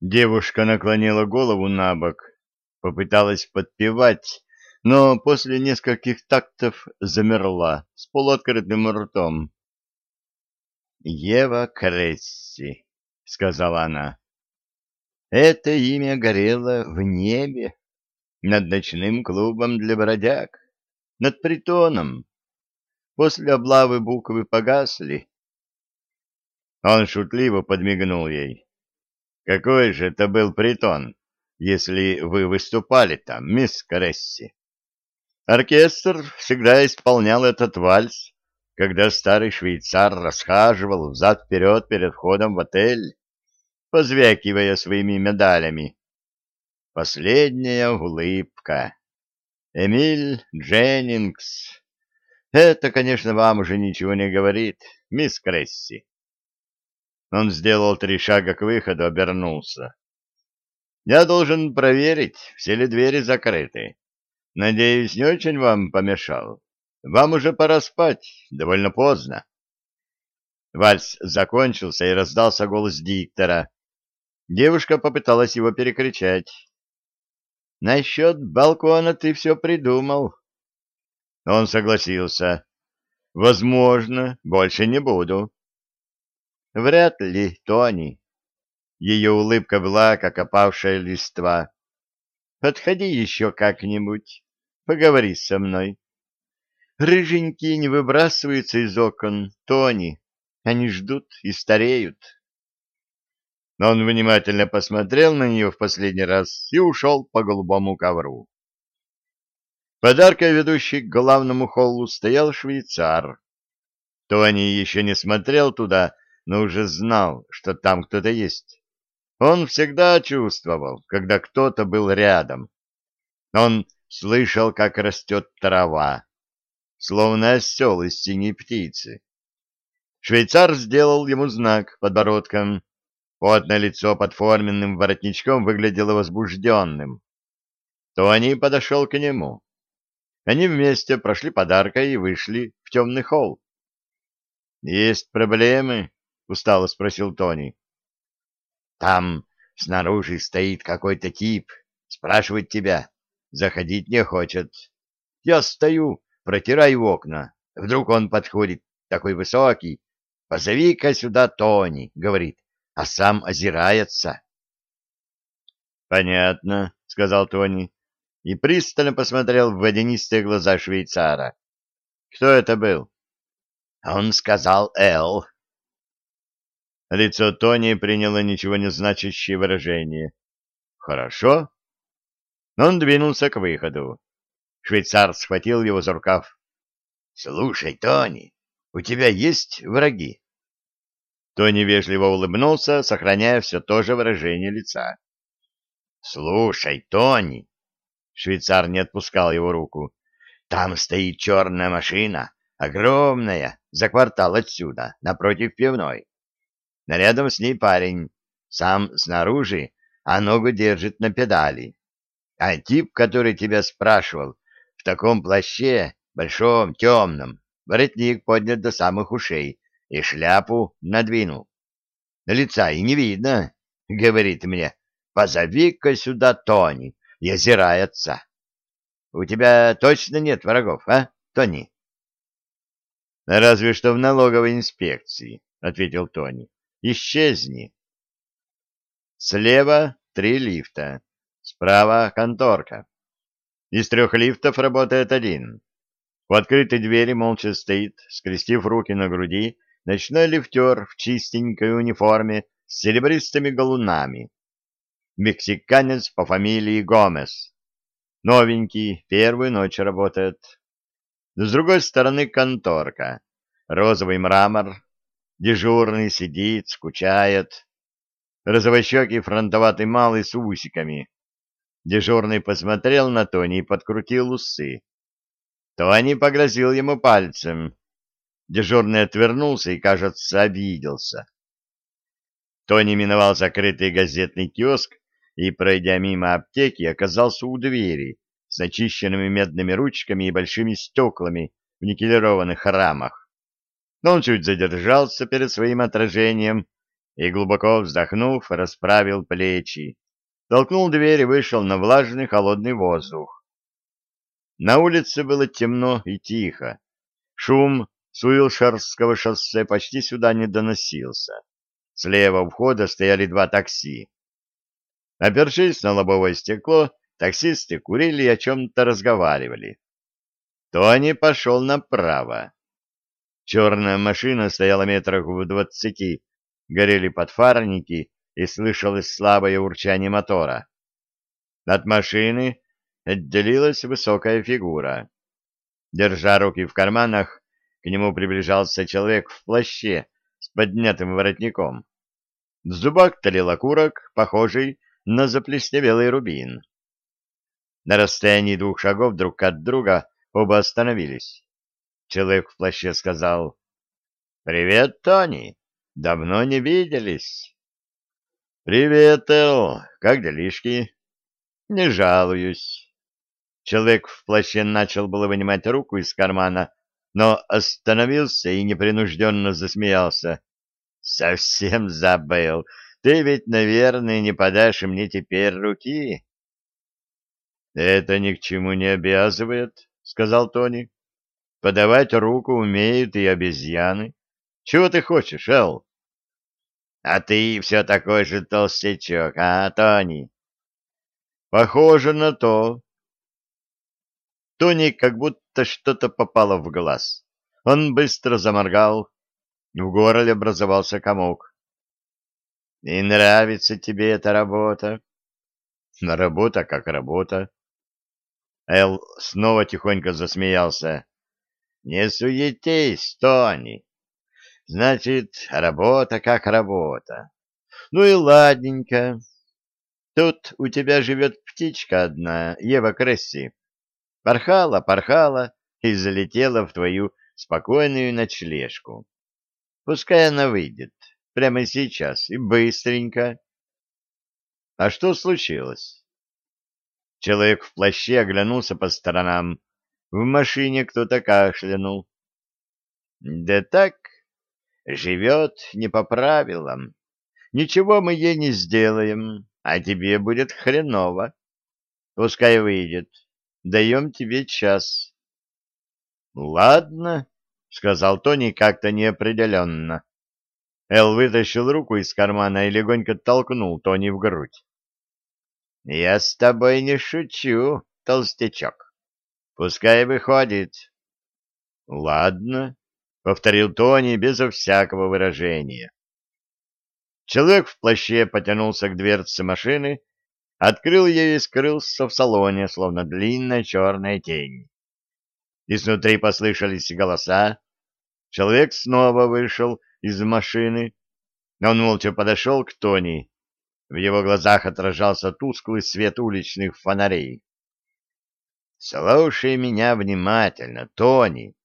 Девушка наклонила голову на бок, попыталась подпевать, но после нескольких тактов замерла с полуоткрытым ртом. «Ева Кресси», — сказала она. «Это имя горело в небе, над ночным клубом для бродяг, над притоном. После облавы буквы погасли». Он шутливо подмигнул ей. «Какой же это был притон, если вы выступали там, мисс Кресси?» Оркестр всегда исполнял этот вальс, когда старый швейцар расхаживал взад-вперед перед входом в отель, позвякивая своими медалями. Последняя улыбка. Эмиль Дженнингс. Это, конечно, вам уже ничего не говорит, мисс Кресси. Он сделал три шага к выходу, обернулся. Я должен проверить, все ли двери закрыты. Надеюсь, не очень вам помешал. Вам уже пора спать, довольно поздно. Вальс закончился, и раздался голос диктора. Девушка попыталась его перекричать. «Насчет балкона ты все придумал». Он согласился. «Возможно, больше не буду». «Вряд ли, Тони». Ее улыбка была, как опавшая листва. «Подходи еще как-нибудь». Поговори со мной. Рыженькие не выбрасываются из окон, Тони. Они ждут и стареют. Но он внимательно посмотрел на нее в последний раз и ушел по голубому ковру. Подаркой ведущий к главному холлу стоял швейцар. Тони еще не смотрел туда, но уже знал, что там кто-то есть. Он всегда чувствовал, когда кто-то был рядом. Он слышал, как растет трава, словно осел из синей птицы. Швейцар сделал ему знак подбородком. Потное лицо под форменным воротничком выглядело возбужденным. Тони подошел к нему. Они вместе прошли подарка и вышли в темный холл. — Есть проблемы? — устало спросил Тони. — Там снаружи стоит какой-то тип, спрашивает тебя, Заходить не хочет. Я стою, протираю окна. Вдруг он подходит, такой высокий. «Позови-ка сюда Тони», — говорит, а сам озирается. «Понятно», — сказал Тони и пристально посмотрел в водянистые глаза швейцара. «Кто это был?» «Он сказал Эл». Лицо Тони приняло ничего не значащее выражение. «Хорошо», он двинулся к выходу. Швейцар схватил его за рукав. — Слушай, Тони, у тебя есть враги? Тони вежливо улыбнулся, сохраняя все то же выражение лица. — Слушай, Тони! Швейцар не отпускал его руку. — Там стоит черная машина, огромная, за квартал отсюда, напротив пивной. Рядом с ней парень, сам снаружи, а ногу держит на педали. А тип, который тебя спрашивал, в таком плаще, большом, темном, воротник поднят до самых ушей и шляпу надвинул. Лица и не видно, — говорит мне, — позови-ка сюда Тони, и озирается. У тебя точно нет врагов, а, Тони? — Разве что в налоговой инспекции, — ответил Тони. — Исчезни. Слева три лифта. Справа конторка. Из трех лифтов работает один. У открытой двери молча стоит, скрестив руки на груди, ночной лифтер в чистенькой униформе с серебристыми галунами. Мексиканец по фамилии Гомес. Новенький, первую ночь работает. С другой стороны конторка. Розовый мрамор. Дежурный сидит, скучает. Розовощекий фронтоватый малый с усиками. Дежурный посмотрел на Тони и подкрутил усы. Тони погрозил ему пальцем. Дежурный отвернулся и, кажется, обиделся. Тони миновал закрытый газетный киоск и, пройдя мимо аптеки, оказался у двери с начищенными медными ручками и большими стеклами в никелированных рамах. Но он чуть задержался перед своим отражением и, глубоко вздохнув, расправил плечи, толкнул дверь и вышел на влажный холодный воздух. На улице было темно и тихо. Шум с Уилшарского шоссе почти сюда не доносился. Слева у входа стояли два такси. Опершись на лобовое стекло, таксисты курили и о чем-то разговаривали. Тони пошел направо. Черная машина стояла метрах в двадцати, горели подфарники и слышалось слабое урчание мотора. От машины отделилась высокая фигура. Держа руки в карманах, к нему приближался человек в плаще с поднятым воротником. В зубах тлел окурок, похожий на заплесневелый рубин. На расстоянии двух шагов друг от друга оба остановились. Человек в плаще сказал, «Привет, Тони! Давно не виделись». «Привет, Эл! Как делишки?» «Не жалуюсь». Человек в плаще начал было вынимать руку из кармана, но остановился и непринужденно засмеялся. «Совсем забыл. Ты ведь, наверное, не подашь мне теперь руки?» «Это ни к чему не обязывает», — сказал Тони. «Подавать руку умеют и обезьяны. Чего ты хочешь, Эл?» «А ты все такой же толстячок, а, Тони?» «Похоже на то». Тони как будто что-то попало в глаз. Он быстро заморгал. В горле образовался комок. И нравится тебе эта работа? Работа как работа. Эл снова тихонько засмеялся. Не суетись, Тони. Значит, работа как работа. Ну и ладненько. Тут у тебя живет птичка одна, Ева Кресси. Порхала, порхала и залетела в твою спокойную ночлежку. Пускай она выйдет. Прямо сейчас и быстренько. А что случилось? Человек в плаще оглянулся по сторонам. В машине кто-то кашлянул. Да так, живет не по правилам. Ничего мы ей не сделаем, а тебе будет хреново. Пускай выйдет. Даем тебе час. — Ладно, — сказал Тони как-то неопределенно. Эл вытащил руку из кармана и легонько толкнул Тони в грудь. — Я с тобой не шучу, толстячок. Пускай выходит. — Ладно, — повторил Тони без всякого выражения. Человек в плаще потянулся к дверце машины, открыл ее и скрылся в салоне, словно длинная черная тень. Изнутри послышались голоса. Человек снова вышел из машины. Он молча подошел к Тони. В его глазах отражался тусклый свет уличных фонарей. «Слушай меня внимательно, Тони.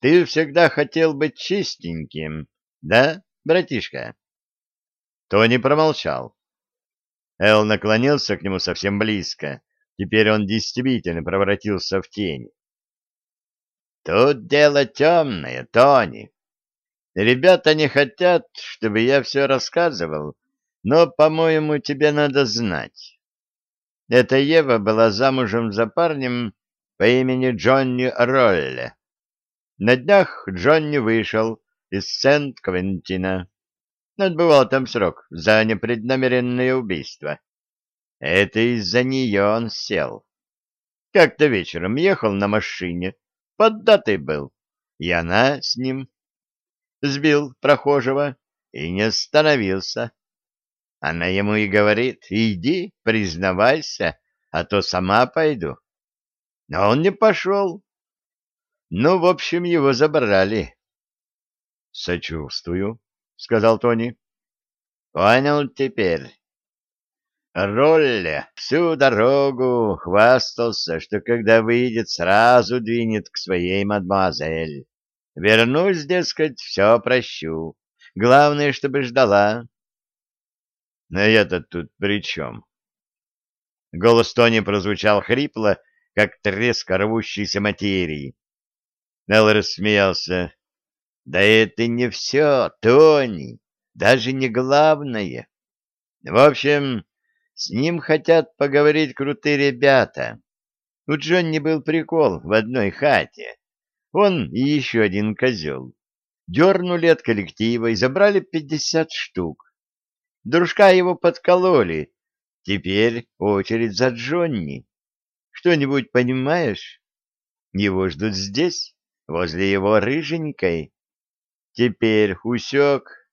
Ты всегда хотел быть чистеньким, да, братишка?» Тони промолчал. Эл наклонился к нему совсем близко. Теперь он действительно превратился в тень. «Тут дело темное, Тони. Ребята не хотят, чтобы я все рассказывал, но, по-моему, тебе надо знать. Эта Ева была замужем за парнем по имени Джонни Ролле. На днях Джонни вышел из Сент-Квентина. Отбывал там срок за непреднамеренное убийство. Это из-за нее он сел. Как-то вечером ехал на машине, поддатый был, и она с ним сбил прохожего и не остановился. Она ему и говорит, иди, признавайся, а то сама пойду. Но он не пошел. Ну, в общем, его забрали. — Сочувствую, — сказал Тони. — Понял теперь. Ролли всю дорогу хвастался, что когда выйдет, сразу двинет к своей мадемуазель. Вернусь, дескать, все прощу. Главное, чтобы ждала. А я-то тут при чем? Голос Тони прозвучал хрипло, как треск рвущейся материи. Нелл рассмеялся. — Да это не все, Тони. даже не главное. В общем, с ним хотят поговорить крутые ребята. У Джонни был прикол в одной хате. Он и еще один козел. Дернули от коллектива и забрали пятьдесят штук. Дружка его подкололи. Теперь очередь за Джонни. Что-нибудь понимаешь? Его ждут здесь, возле его рыженькой. Теперь усек,